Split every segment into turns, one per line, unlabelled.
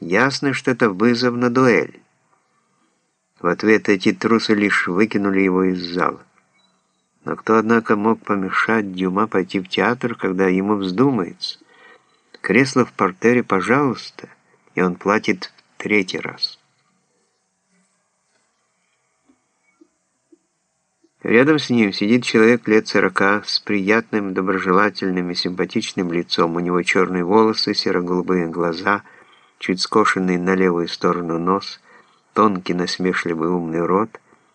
Ясно, что это вызов на дуэль. В ответ эти трусы лишь выкинули его из зала. Но кто, однако, мог помешать Дюма пойти в театр, когда ему вздумается? Кресло в портере, пожалуйста, и он платит третий раз. Рядом с ним сидит человек лет сорока с приятным, доброжелательным и симпатичным лицом. У него черные волосы, серо-голубые глаза, чуть скошенный на левую сторону нос, тонкий, насмешливый умный рот,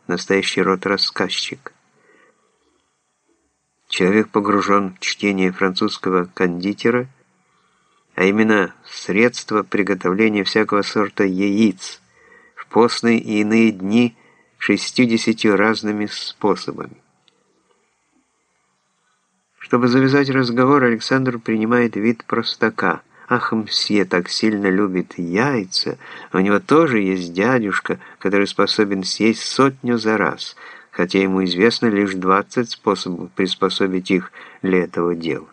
настоящий рот-рассказчик. Человек погружен в чтение французского кондитера, а именно средства приготовления всякого сорта яиц в постные и иные дни – шестьюдесятью разными способами. Чтобы завязать разговор, Александр принимает вид простака. Ах, мсье так сильно любит яйца. У него тоже есть дядюшка, который способен съесть сотню за раз, хотя ему известно лишь 20 способов приспособить их для этого дела.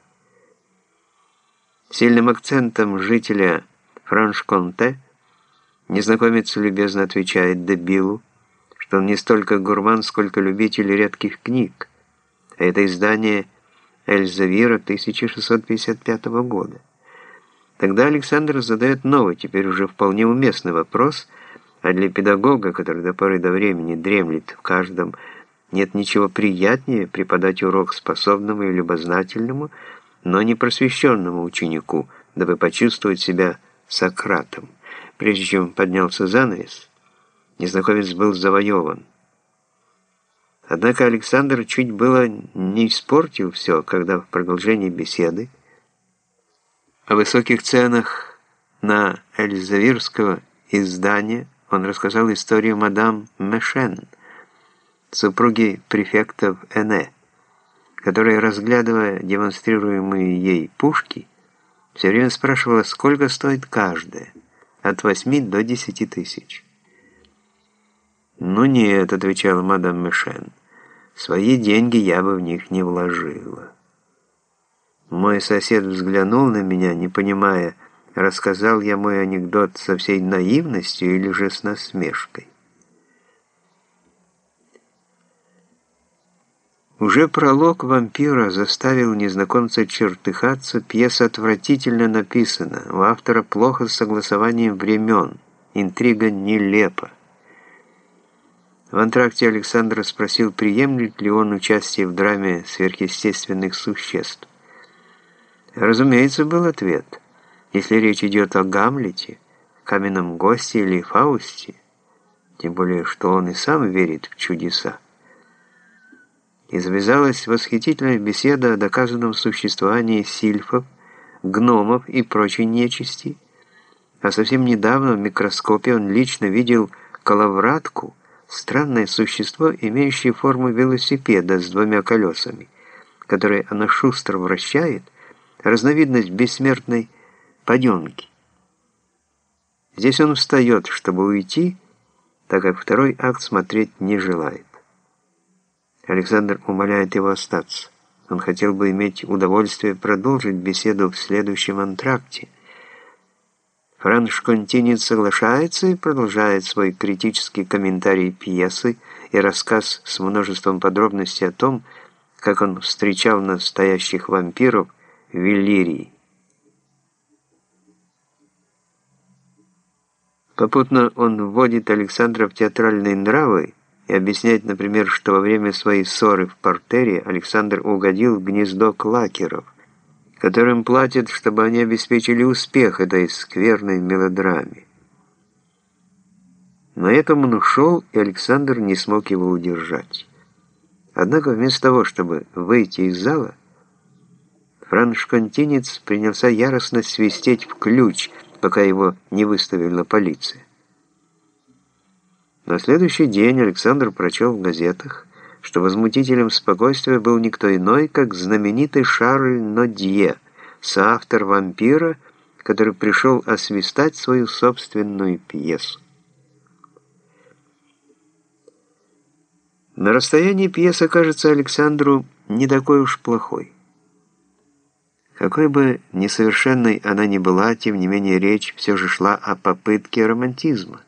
Сильным акцентом жителя Франш-Конте незнакомец любезно отвечает дебилу, что он не столько гурман, сколько любитель редких книг. А это издание Эльзавира 1655 года. Тогда Александр задает новый, теперь уже вполне уместный вопрос, а для педагога, который до поры до времени дремлет в каждом, нет ничего приятнее преподать урок способному и любознательному, но не просвещенному ученику, дабы почувствовать себя Сократом. Прежде чем поднялся занавес, незнакомец был завоеван. Однако Александр чуть было не испортил все, когда в продолжении беседы о высоких ценах на Эльзавирского издания он рассказал историю мадам Мешен, супруги префектов Эне, которая, разглядывая демонстрируемые ей пушки, все время спрашивала, сколько стоит каждая, от 8 до 10 тысяч. «Ну нет», — отвечала мадам Мишен, — «свои деньги я бы в них не вложила». Мой сосед взглянул на меня, не понимая, рассказал я мой анекдот со всей наивностью или же с насмешкой. Уже пролог вампира заставил незнакомца чертыхаться, пьеса отвратительно написана, у автора плохо с согласованием времен, интрига нелепа. В антракте Александра спросил, приемлет ли он участие в драме сверхъестественных существ. Разумеется, был ответ. Если речь идет о Гамлете, каменном госте или Фаусте, тем более, что он и сам верит в чудеса. И завязалась восхитительная беседа о доказанном существовании сильфов, гномов и прочей нечисти, а совсем недавно в микроскопе он лично видел коловратку, Странное существо, имеющее форму велосипеда с двумя колесами, которые она шустро вращает, разновидность бессмертной паденки. Здесь он встает, чтобы уйти, так как второй акт смотреть не желает. Александр умоляет его остаться. Он хотел бы иметь удовольствие продолжить беседу в следующем антракте – Франш Континент соглашается и продолжает свой критический комментарий пьесы и рассказ с множеством подробностей о том, как он встречал настоящих вампиров в Иллирии. Попутно он вводит Александра в театральные нравы и объясняет, например, что во время своей ссоры в портере Александр угодил в гнездо клакеров – которым платят, чтобы они обеспечили успех этой скверной мелодраме. На этом он ушел, и Александр не смог его удержать. Однако вместо того, чтобы выйти из зала, франшконтинец принялся яростно свистеть в ключ, пока его не выставила полиция. На следующий день Александр прочел в газетах, что возмутителем спокойствия был никто иной, как знаменитый Шарль Нодье, соавтор «Вампира», который пришел освистать свою собственную пьесу. На расстоянии пьеса кажется Александру не такой уж плохой. Какой бы несовершенной она ни была, тем не менее речь все же шла о попытке романтизма.